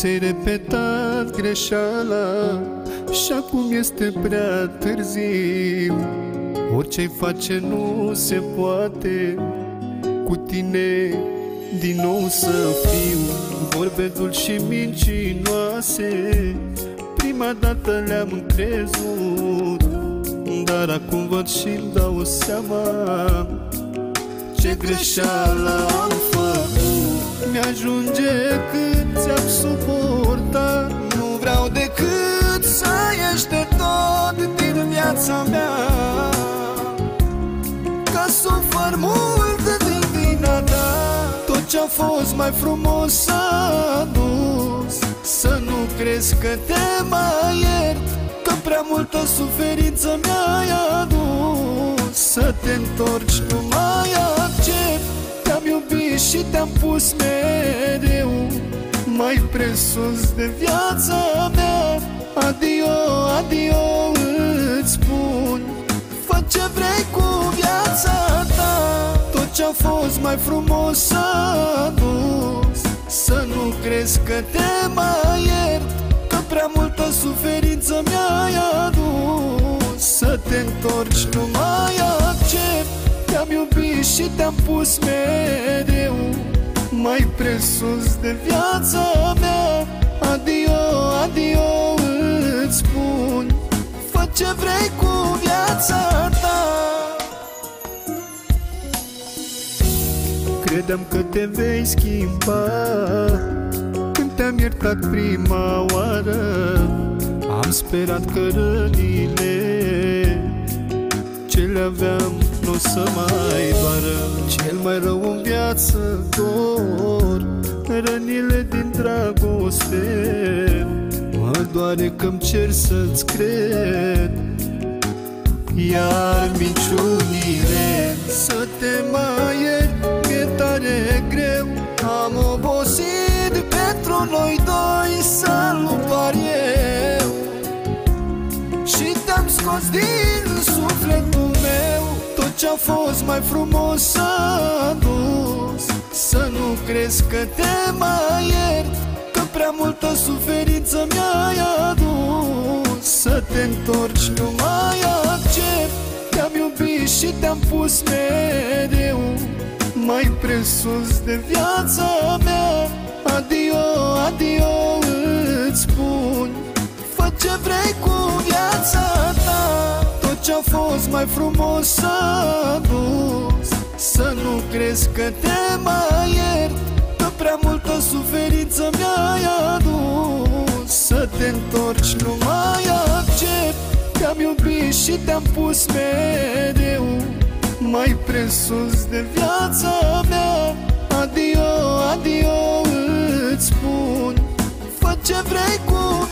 Ți-ai repetat greșeala Și acum este prea târziu. Orice-ai face nu se poate. Cu tine din nou să fiu Vorbe dulci și mincinoase. Prima dată le-am încrezut Dar acum văd și-mi dau seama Ce greșeală am făcut. Mi-ajunge cât ți-am suportat. Nu vreau decât să ieși de tot din viața mea. Că sufăr mult din vina ta Tot ce-a fost mai frumos s-a dus Să nu crezi că te mai iert Că prea multă suferință mi-ai adus. Să te întorci nu mai accept Te-am iubit și te-am pus mereu Mai presus de viața mea. Adio, adio Tot ce-a fost mai frumos s-a dus Să nu crezi că te mai iert Că prea multă suferință mi-ai adus. Să te întorci nu mai accept. Te-am iubit și te-am pus mereu Mai presus de viața mea. Adio, adio îți spun Fă ce vrei cu viața ta Credeam că te vei schimba. Când te-am iertat prima oară Am sperat că rănile Ce le aveam nu o să mai doară. Cel mai rău în viață dor Rănile din dragoste. Mă doare că-mi cer să-ți cred Iar minciunile Să te mai scos din sufletul meu. Tot ce-a fost mai frumos s-a dus Să nu crezi că te mai iert Că prea multă suferință mi-ai adus. Să te întorci nu mai accept Te-am iubit și te-am pus mereu. Mai presus de viața mea Adio, adio îți spun Fă ce vrei cu viața ta Tot ce-a fost mai frumos s-a dus Să nu crezi că te mai iert Că prea multă suferință mi-ai adus. Să te întorci nu mai accept Te-am iubit și te-am pus mereu. Mai presus de viața mea Adio, adio îți spun Fă ce vrei cu